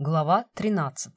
Глава 13.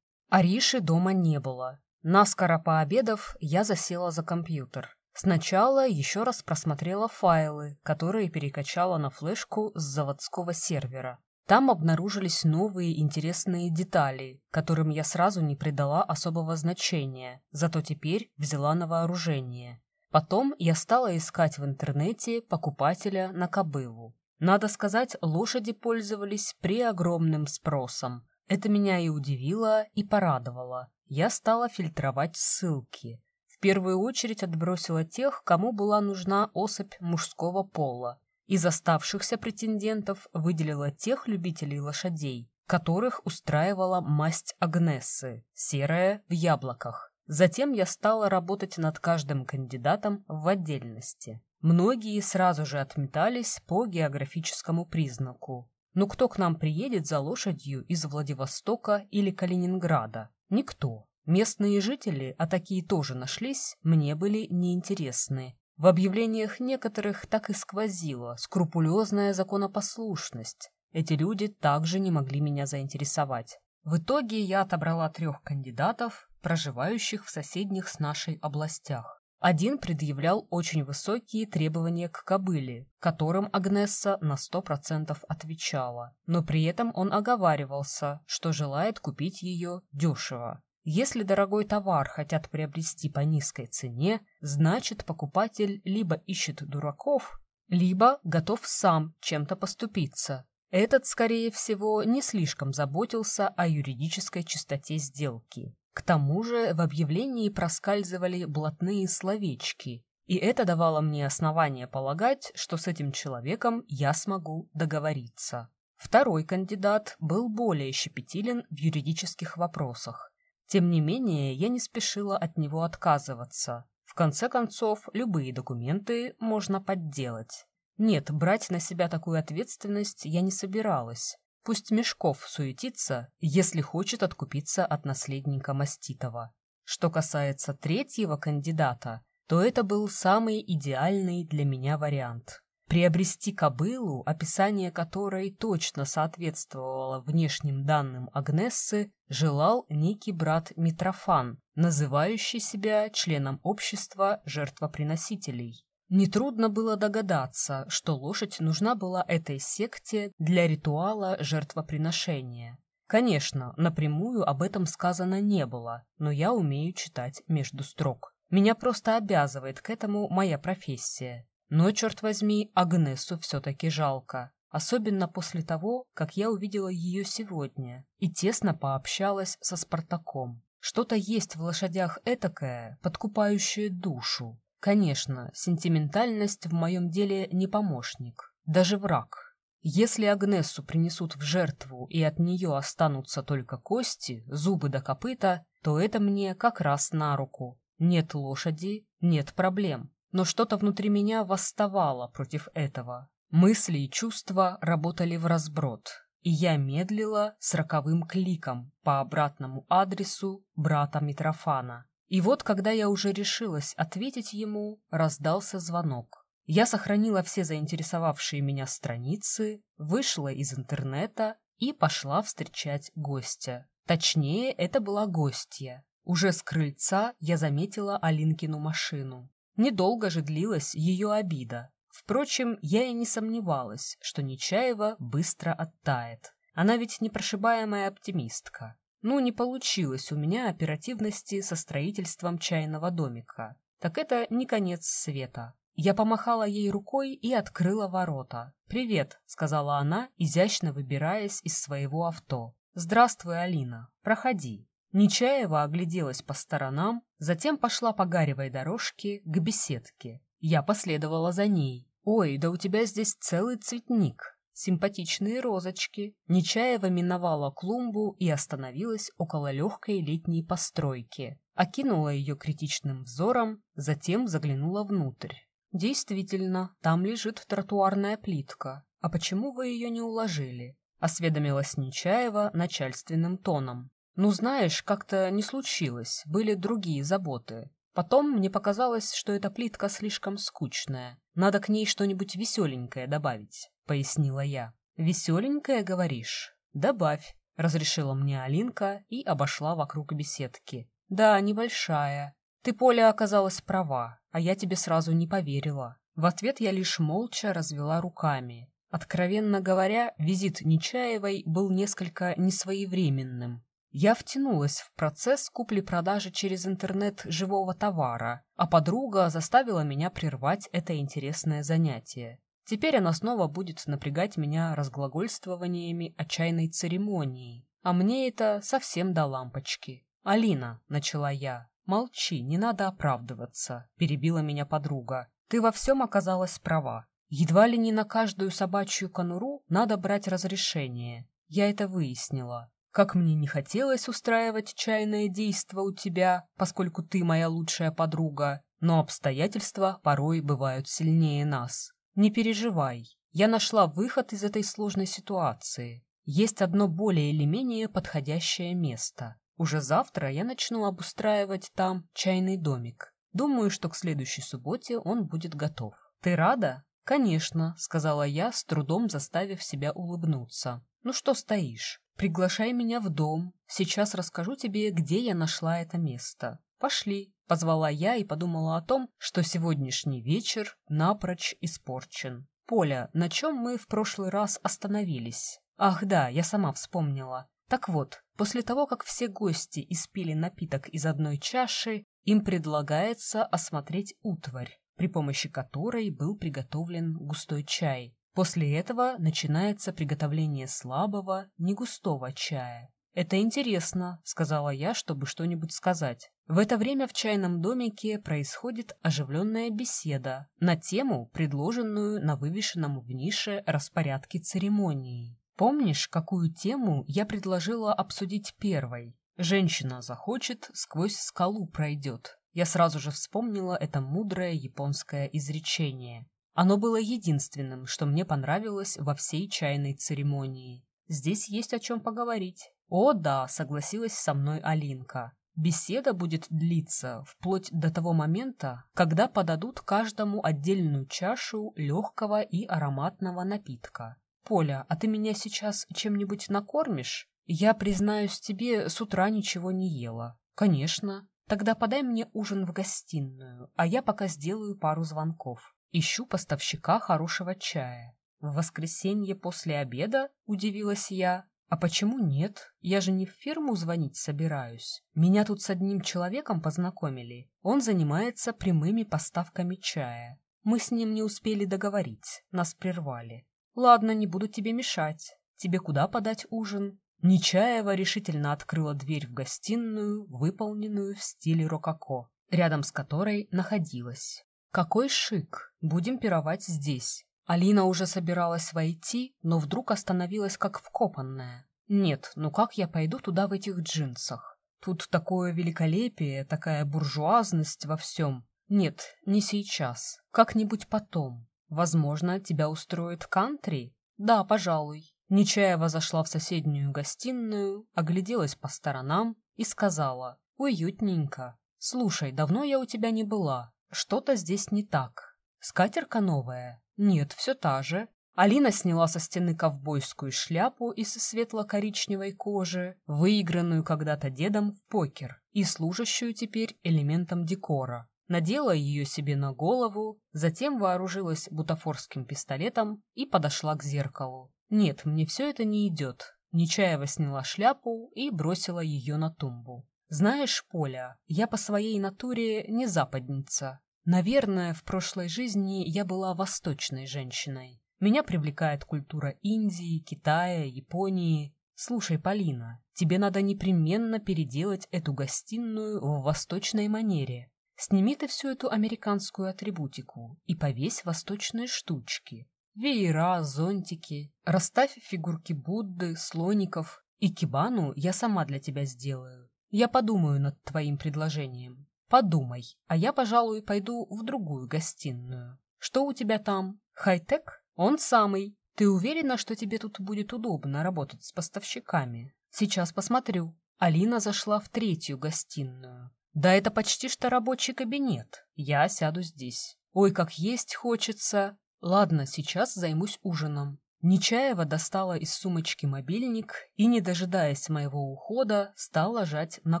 Ариши дома не было. Наскоро пообедав, я засела за компьютер. Сначала еще раз просмотрела файлы, которые перекачала на флешку с заводского сервера. Там обнаружились новые интересные детали, которым я сразу не придала особого значения, зато теперь взяла на вооружение. Потом я стала искать в интернете покупателя на кобылу. Надо сказать, лошади пользовались преогромным спросом. Это меня и удивило, и порадовало. Я стала фильтровать ссылки. В первую очередь отбросила тех, кому была нужна особь мужского пола. Из оставшихся претендентов выделила тех любителей лошадей, которых устраивала масть Агнессы, серая в яблоках. Затем я стала работать над каждым кандидатом в отдельности. Многие сразу же отметались по географическому признаку. Но кто к нам приедет за лошадью из Владивостока или Калининграда? Никто. Местные жители, а такие тоже нашлись, мне были неинтересны. В объявлениях некоторых так и сквозила скрупулезная законопослушность. Эти люди также не могли меня заинтересовать. В итоге я отобрала трех кандидатов, проживающих в соседних с нашей областях. Один предъявлял очень высокие требования к кобыле, которым Агнесса на сто процентов отвечала, но при этом он оговаривался, что желает купить ее дешево. Если дорогой товар хотят приобрести по низкой цене, значит покупатель либо ищет дураков, либо готов сам чем-то поступиться. Этот, скорее всего, не слишком заботился о юридической чистоте сделки. К тому же в объявлении проскальзывали блатные словечки, и это давало мне основание полагать, что с этим человеком я смогу договориться. Второй кандидат был более щепетилен в юридических вопросах. Тем не менее, я не спешила от него отказываться. В конце концов, любые документы можно подделать. Нет, брать на себя такую ответственность я не собиралась. Пусть Мешков суетится, если хочет откупиться от наследника Маститова. Что касается третьего кандидата, то это был самый идеальный для меня вариант. Приобрести кобылу, описание которой точно соответствовало внешним данным Агнессы, желал некий брат Митрофан, называющий себя членом общества жертвоприносителей. Нетрудно было догадаться, что лошадь нужна была этой секте для ритуала жертвоприношения. Конечно, напрямую об этом сказано не было, но я умею читать между строк. Меня просто обязывает к этому моя профессия. Но, черт возьми, Агнесу все-таки жалко. Особенно после того, как я увидела ее сегодня и тесно пообщалась со Спартаком. Что-то есть в лошадях этакое, подкупающее душу. Конечно, сентиментальность в моем деле не помощник, даже враг. Если Агнессу принесут в жертву и от нее останутся только кости, зубы до копыта, то это мне как раз на руку. Нет лошади, нет проблем. Но что-то внутри меня восставало против этого. Мысли и чувства работали в разброд, и я медлила с роковым кликом по обратному адресу брата Митрофана. И вот, когда я уже решилась ответить ему, раздался звонок. Я сохранила все заинтересовавшие меня страницы, вышла из интернета и пошла встречать гостя. Точнее, это была гостья. Уже с крыльца я заметила Алинкину машину. Недолго же длилась ее обида. Впрочем, я и не сомневалась, что Нечаева быстро оттает. Она ведь непрошибаемая оптимистка. Ну, не получилось у меня оперативности со строительством чайного домика. Так это не конец света. Я помахала ей рукой и открыла ворота. «Привет», — сказала она, изящно выбираясь из своего авто. «Здравствуй, Алина. Проходи». Нечаева огляделась по сторонам, затем пошла по гаревой дорожке к беседке. Я последовала за ней. «Ой, да у тебя здесь целый цветник симпатичные розочки. Нечаева миновала клумбу и остановилась около легкой летней постройки. Окинула ее критичным взором, затем заглянула внутрь. Действительно, там лежит тротуарная плитка. А почему вы ее не уложили? Осведомилась Нечаева начальственным тоном. Ну, знаешь, как-то не случилось, были другие заботы. Потом мне показалось, что эта плитка слишком скучная. Надо к ней что-нибудь веселенькое добавить. — пояснила я. «Веселенькая, говоришь? Добавь. — разрешила мне Алинка и обошла вокруг беседки. «Да, небольшая. Ты, Поля, оказалась права, а я тебе сразу не поверила». В ответ я лишь молча развела руками. Откровенно говоря, визит Нечаевой был несколько несвоевременным. Я втянулась в процесс купли-продажи через интернет живого товара, а подруга заставила меня прервать это интересное занятие. Теперь она снова будет напрягать меня разглагольствованиями о чайной церемонии, а мне это совсем до лампочки. «Алина», — начала я, — «молчи, не надо оправдываться», — перебила меня подруга. «Ты во всем оказалась права. Едва ли не на каждую собачью конуру надо брать разрешение. Я это выяснила. Как мне не хотелось устраивать чайное действо у тебя, поскольку ты моя лучшая подруга, но обстоятельства порой бывают сильнее нас. Не переживай, я нашла выход из этой сложной ситуации. Есть одно более или менее подходящее место. Уже завтра я начну обустраивать там чайный домик. Думаю, что к следующей субботе он будет готов. Ты рада? Конечно, сказала я, с трудом заставив себя улыбнуться. Ну что стоишь? Приглашай меня в дом. Сейчас расскажу тебе, где я нашла это место. Пошли, позвала я и подумала о том, что сегодняшний вечер напрочь испорчен. Поля, на чем мы в прошлый раз остановились? Ах да, я сама вспомнила. Так вот, после того, как все гости испили напиток из одной чаши, им предлагается осмотреть утварь, при помощи которой был приготовлен густой чай. После этого начинается приготовление слабого, негустого чая. «Это интересно», — сказала я, чтобы что-нибудь сказать. В это время в чайном домике происходит оживленная беседа на тему, предложенную на вывешенном в нише распорядке церемонии. Помнишь, какую тему я предложила обсудить первой? «Женщина захочет, сквозь скалу пройдет». Я сразу же вспомнила это мудрое японское изречение. Оно было единственным, что мне понравилось во всей чайной церемонии. Здесь есть о чем поговорить. О, да, согласилась со мной Алинка. Беседа будет длиться вплоть до того момента, когда подадут каждому отдельную чашу легкого и ароматного напитка. «Поля, а ты меня сейчас чем-нибудь накормишь? Я, признаюсь тебе, с утра ничего не ела». «Конечно. Тогда подай мне ужин в гостиную, а я пока сделаю пару звонков». Ищу поставщика хорошего чая. В воскресенье после обеда, удивилась я. А почему нет? Я же не в фирму звонить собираюсь. Меня тут с одним человеком познакомили. Он занимается прямыми поставками чая. Мы с ним не успели договорить, нас прервали. Ладно, не буду тебе мешать. Тебе куда подать ужин? Нечаева решительно открыла дверь в гостиную, выполненную в стиле рококо, рядом с которой находилась. Какой шик! Будем пировать здесь. Алина уже собиралась войти, но вдруг остановилась как вкопанная. Нет, ну как я пойду туда в этих джинсах? Тут такое великолепие, такая буржуазность во всем. Нет, не сейчас. Как-нибудь потом. Возможно, тебя устроит кантри? Да, пожалуй. Нечаева зашла в соседнюю гостиную, огляделась по сторонам и сказала «Уютненько. Слушай, давно я у тебя не была. Что-то здесь не так. Скатерка новая? Нет, все та же. Алина сняла со стены ковбойскую шляпу из светло-коричневой кожи, выигранную когда-то дедом в покер и служащую теперь элементом декора. Надела ее себе на голову, затем вооружилась бутафорским пистолетом и подошла к зеркалу. Нет, мне все это не идет. Нечаева сняла шляпу и бросила ее на тумбу. Знаешь, Поля, я по своей натуре не западница. Наверное, в прошлой жизни я была восточной женщиной. Меня привлекает культура Индии, Китая, Японии. Слушай, Полина, тебе надо непременно переделать эту гостиную в восточной манере. Сними ты всю эту американскую атрибутику и повесь восточные штучки. Веера, зонтики. Расставь фигурки Будды, слоников. И кибану я сама для тебя сделаю. Я подумаю над твоим предложением. Подумай, а я, пожалуй, пойду в другую гостиную. Что у тебя там? Хай-тек? Он самый. Ты уверена, что тебе тут будет удобно работать с поставщиками? Сейчас посмотрю. Алина зашла в третью гостиную. Да это почти что рабочий кабинет. Я сяду здесь. Ой, как есть хочется. Ладно, сейчас займусь ужином. Нечаева достала из сумочки мобильник и, не дожидаясь моего ухода, стала жать на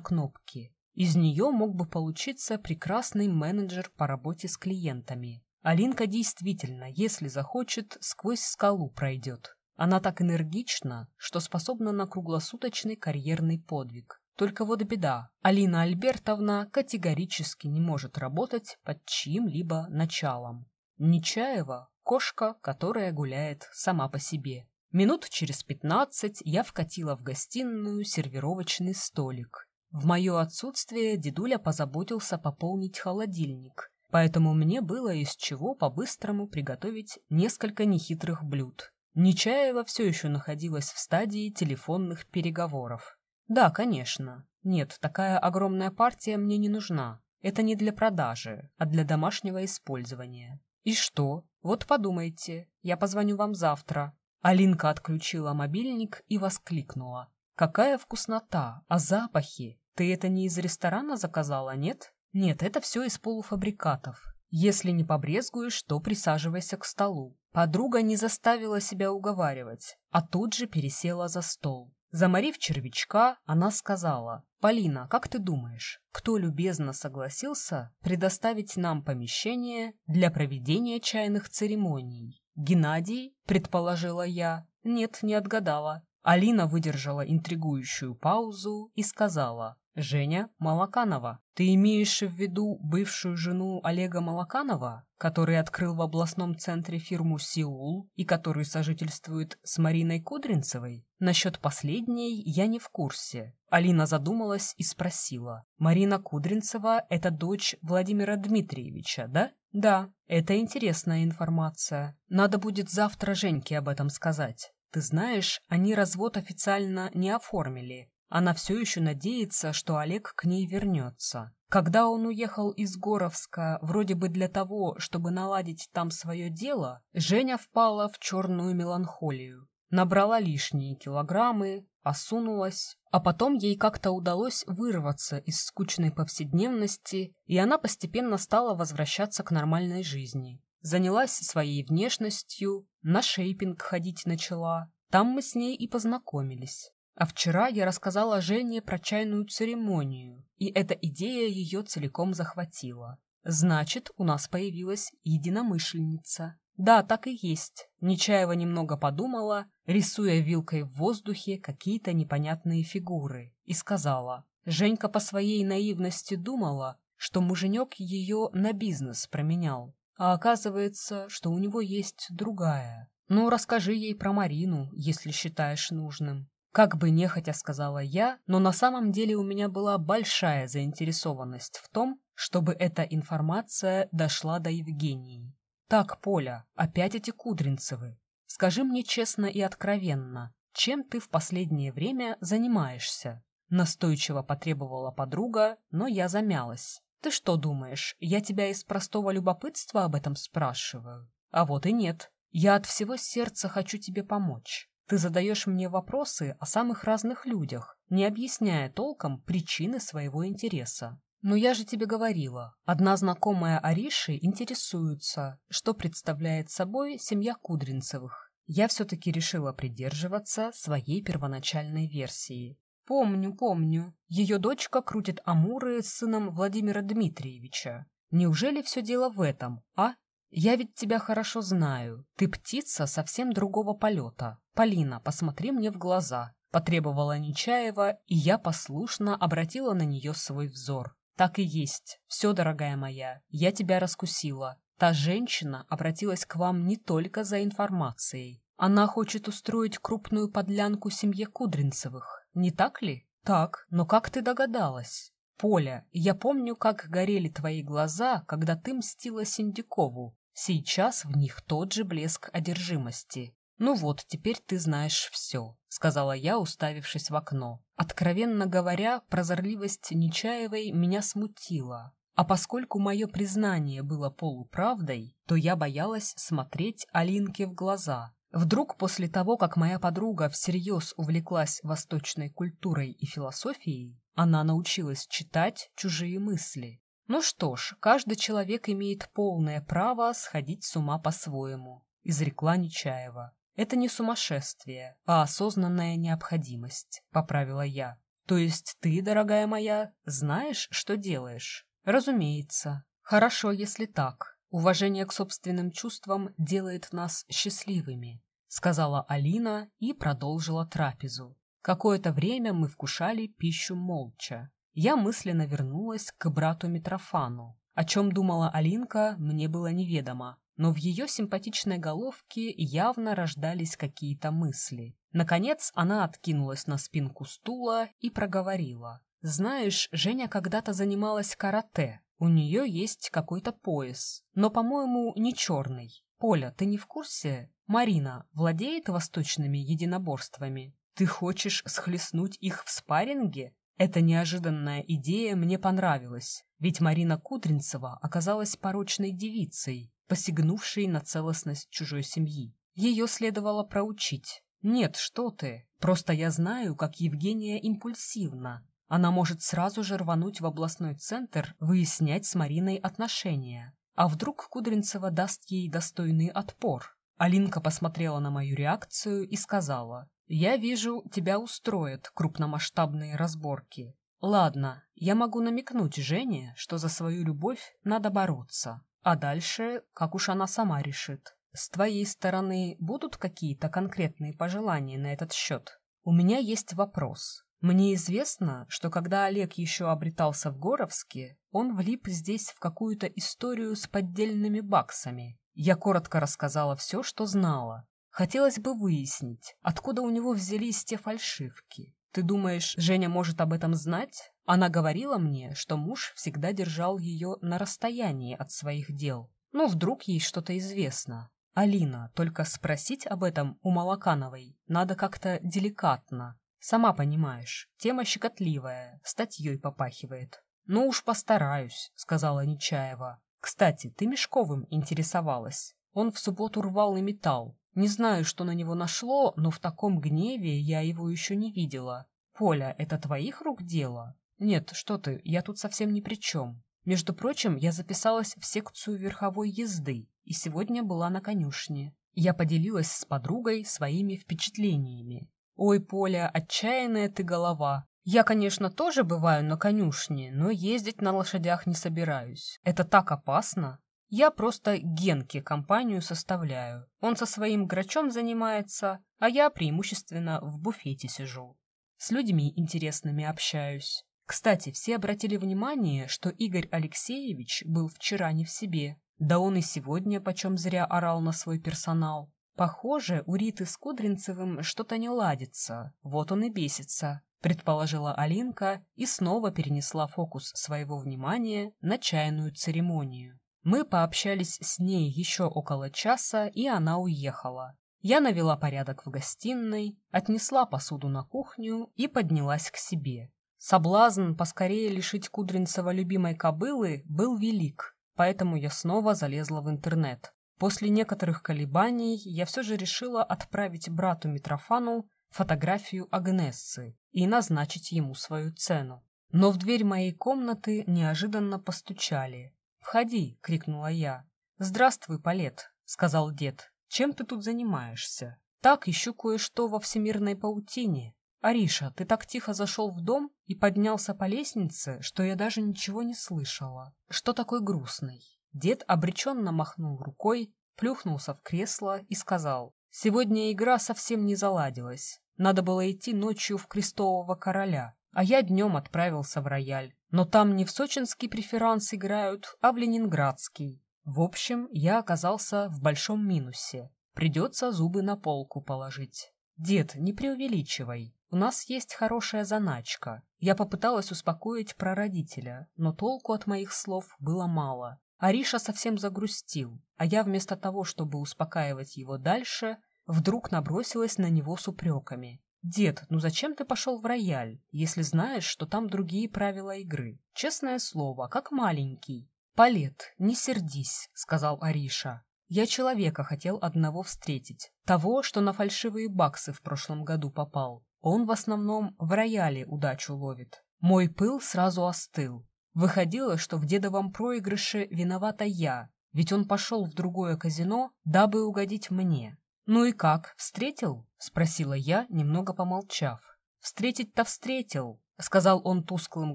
кнопки. Из нее мог бы получиться прекрасный менеджер по работе с клиентами. Алинка действительно, если захочет, сквозь скалу пройдет. Она так энергична, что способна на круглосуточный карьерный подвиг. Только вот беда. Алина Альбертовна категорически не может работать под чьим-либо началом. Нечаева — кошка, которая гуляет сама по себе. Минут через пятнадцать я вкатила в гостиную сервировочный столик. В мое отсутствие дедуля позаботился пополнить холодильник, поэтому мне было из чего по-быстрому приготовить несколько нехитрых блюд. Нечаева все еще находилась в стадии телефонных переговоров. Да, конечно. Нет, такая огромная партия мне не нужна. Это не для продажи, а для домашнего использования. И что? Вот подумайте, я позвоню вам завтра. Алинка отключила мобильник и воскликнула. Какая вкуснота! А запахи? Ты это не из ресторана заказала, нет? Нет, это все из полуфабрикатов. Если не побрезгуешь, то присаживайся к столу. Подруга не заставила себя уговаривать, а тут же пересела за стол. Заморив червячка, она сказала, «Полина, как ты думаешь, кто любезно согласился предоставить нам помещение для проведения чайных церемоний?» «Геннадий?» — предположила я. «Нет, не отгадала». Алина выдержала интригующую паузу и сказала, Женя Малаканова. Ты имеешь в виду бывшую жену Олега Малаканова, который открыл в областном центре фирму «Сеул» и который сожительствует с Мариной Кудринцевой? Насчет последней я не в курсе. Алина задумалась и спросила. Марина Кудринцева – это дочь Владимира Дмитриевича, да? Да, это интересная информация. Надо будет завтра Женьке об этом сказать. Ты знаешь, они развод официально не оформили, она все еще надеется, что Олег к ней вернется. Когда он уехал из Горовска, вроде бы для того, чтобы наладить там свое дело, Женя впала в черную меланхолию. Набрала лишние килограммы, осунулась, а потом ей как-то удалось вырваться из скучной повседневности, и она постепенно стала возвращаться к нормальной жизни. Занялась своей внешностью, на шейпинг ходить начала. Там мы с ней и познакомились. А вчера я рассказала Жене про чайную церемонию, и эта идея ее целиком захватила. Значит, у нас появилась единомышленница. Да, так и есть. Нечаева немного подумала, рисуя вилкой в воздухе какие-то непонятные фигуры, и сказала. Женька по своей наивности думала, что муженек ее на бизнес променял. А оказывается, что у него есть другая. Ну, расскажи ей про Марину, если считаешь нужным. Как бы нехотя сказала я, но на самом деле у меня была большая заинтересованность в том, чтобы эта информация дошла до Евгении. Так, Поля, опять эти Кудринцевы. Скажи мне честно и откровенно, чем ты в последнее время занимаешься? Настойчиво потребовала подруга, но я замялась. Ты что думаешь, я тебя из простого любопытства об этом спрашиваю? А вот и нет. Я от всего сердца хочу тебе помочь. Ты задаешь мне вопросы о самых разных людях, не объясняя толком причины своего интереса. Но я же тебе говорила, одна знакомая Ариши интересуется, что представляет собой семья Кудринцевых. Я все-таки решила придерживаться своей первоначальной версии. Помню, помню. Ее дочка крутит амуры с сыном Владимира Дмитриевича. Неужели все дело в этом, а? Я ведь тебя хорошо знаю. Ты птица совсем другого полета. «Полина, посмотри мне в глаза», — потребовала Нечаева, и я послушно обратила на нее свой взор. «Так и есть. Все, дорогая моя, я тебя раскусила. Та женщина обратилась к вам не только за информацией. Она хочет устроить крупную подлянку семье Кудринцевых, не так ли? Так, но как ты догадалась? Поля, я помню, как горели твои глаза, когда ты мстила Синдикову. Сейчас в них тот же блеск одержимости. «Ну вот, теперь ты знаешь все», — сказала я, уставившись в окно. Откровенно говоря, прозорливость Нечаевой меня смутила. А поскольку мое признание было полуправдой, то я боялась смотреть Алинке в глаза. Вдруг после того, как моя подруга всерьез увлеклась восточной культурой и философией, она научилась читать чужие мысли. Ну что ж, каждый человек имеет полное право сходить с ума по-своему, изрекла Нечаева. Это не сумасшествие, а осознанная необходимость, поправила я. То есть ты, дорогая моя, знаешь, что делаешь? Разумеется. Хорошо, если так. Уважение к собственным чувствам делает нас счастливыми, сказала Алина и продолжила трапезу. Какое-то время мы вкушали пищу молча. Я мысленно вернулась к брату Митрофану. О чем думала Алинка, мне было неведомо, но в ее симпатичной головке явно рождались какие-то мысли. Наконец она откинулась на спинку стула и проговорила. «Знаешь, Женя когда-то занималась карате. У нее есть какой-то пояс, но, по-моему, не черный. Поля, ты не в курсе? Марина владеет восточными единоборствами. Ты хочешь схлестнуть их в спарринге? Эта неожиданная идея мне понравилась, ведь Марина Кудринцева оказалась порочной девицей, посягнувшей на целостность чужой семьи. Ее следовало проучить. Нет, что ты, просто я знаю, как Евгения импульсивна. Она может сразу же рвануть в областной центр, выяснять с Мариной отношения. А вдруг Кудринцева даст ей достойный отпор? Алинка посмотрела на мою реакцию и сказала, «Я вижу, тебя устроят крупномасштабные разборки. Ладно, я могу намекнуть Жене, что за свою любовь надо бороться. А дальше, как уж она сама решит. С твоей стороны будут какие-то конкретные пожелания на этот счет? У меня есть вопрос. Мне известно, что когда Олег еще обретался в Горовске, он влип здесь в какую-то историю с поддельными баксами. Я коротко рассказала все, что знала. Хотелось бы выяснить, откуда у него взялись те фальшивки. Ты думаешь, Женя может об этом знать? Она говорила мне, что муж всегда держал ее на расстоянии от своих дел. Ну, вдруг ей что-то известно. Алина, только спросить об этом у Малакановой надо как-то деликатно. Сама понимаешь, тема щекотливая, статьей попахивает. «Ну уж постараюсь», — сказала Нечаева. «Кстати, ты Мешковым интересовалась. Он в субботу рвал и металл. Не знаю, что на него нашло, но в таком гневе я его еще не видела. Поля, это твоих рук дело? Нет, что ты, я тут совсем ни при чем. Между прочим, я записалась в секцию верховой езды и сегодня была на конюшне. Я поделилась с подругой своими впечатлениями. «Ой, Поля, отчаянная ты голова. Я, конечно, тоже бываю на конюшне, но ездить на лошадях не собираюсь. Это так опасно. Я просто Генке компанию составляю. Он со своим грачом занимается, а я преимущественно в буфете сижу. С людьми интересными общаюсь. Кстати, все обратили внимание, что Игорь Алексеевич был вчера не в себе. Да он и сегодня почем зря орал на свой персонал. Похоже, у Риты с Кудринцевым что-то не ладится. Вот он и бесится предположила Алинка и снова перенесла фокус своего внимания на чайную церемонию. Мы пообщались с ней еще около часа, и она уехала. Я навела порядок в гостиной, отнесла посуду на кухню и поднялась к себе. Соблазн поскорее лишить Кудринцева любимой кобылы был велик, поэтому я снова залезла в интернет. После некоторых колебаний я все же решила отправить брату Митрофану фотографию Агнессы и назначить ему свою цену. Но в дверь моей комнаты неожиданно постучали. «Входи!» — крикнула я. «Здравствуй, Палет!» — сказал дед. «Чем ты тут занимаешься?» «Так, ищу кое-что во всемирной паутине. Ариша, ты так тихо зашел в дом и поднялся по лестнице, что я даже ничего не слышала. Что такой грустный?» Дед обреченно махнул рукой, плюхнулся в кресло и сказал, «Сегодня игра совсем не заладилась. Надо было идти ночью в Крестового Короля, а я днем отправился в рояль. Но там не в сочинский преферанс играют, а в ленинградский. В общем, я оказался в большом минусе. Придется зубы на полку положить. Дед, не преувеличивай. У нас есть хорошая заначка. Я попыталась успокоить прародителя, но толку от моих слов было мало. Ариша совсем загрустил, а я вместо того, чтобы успокаивать его дальше, вдруг набросилась на него с упреками. «Дед, ну зачем ты пошел в рояль, если знаешь, что там другие правила игры? Честное слово, как маленький». «Палет, не сердись», — сказал Ариша. «Я человека хотел одного встретить, того, что на фальшивые баксы в прошлом году попал. Он в основном в рояле удачу ловит. Мой пыл сразу остыл. Выходило, что в дедовом проигрыше виновата я, ведь он пошел в другое казино, дабы угодить мне. «Ну и как, встретил?» — спросила я, немного помолчав. «Встретить-то встретил», — сказал он тусклым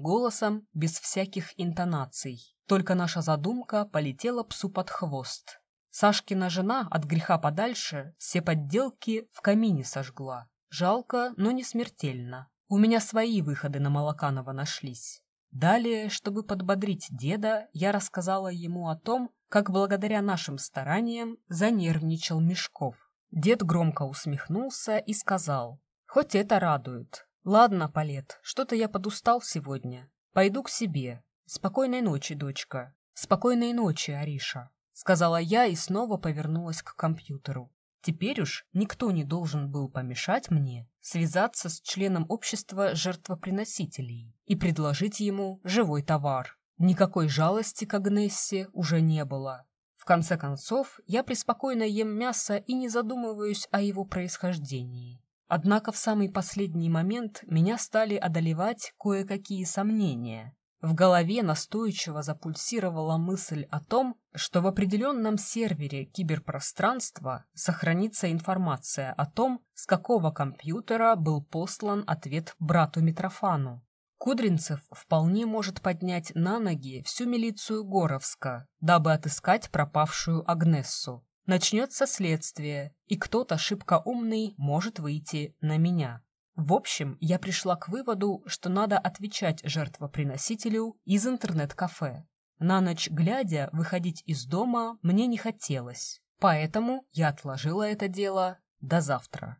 голосом, без всяких интонаций. Только наша задумка полетела псу под хвост. Сашкина жена от греха подальше все подделки в камине сожгла. Жалко, но не смертельно. У меня свои выходы на Малаканова нашлись. Далее, чтобы подбодрить деда, я рассказала ему о том, как благодаря нашим стараниям занервничал Мешков. Дед громко усмехнулся и сказал, «Хоть это радует. Ладно, Палет, что-то я подустал сегодня. Пойду к себе. Спокойной ночи, дочка. Спокойной ночи, Ариша», — сказала я и снова повернулась к компьютеру. Теперь уж никто не должен был помешать мне связаться с членом общества жертвоприносителей и предложить ему живой товар. Никакой жалости к Агнессе уже не было конце концов, я преспокойно ем мясо и не задумываюсь о его происхождении. Однако в самый последний момент меня стали одолевать кое-какие сомнения. В голове настойчиво запульсировала мысль о том, что в определенном сервере киберпространства сохранится информация о том, с какого компьютера был послан ответ брату Митрофану. Кудринцев вполне может поднять на ноги всю милицию Горовска, дабы отыскать пропавшую Агнессу. Начнется следствие, и кто-то шибко умный может выйти на меня. В общем, я пришла к выводу, что надо отвечать жертвоприносителю из интернет-кафе. На ночь глядя, выходить из дома мне не хотелось, поэтому я отложила это дело до завтра.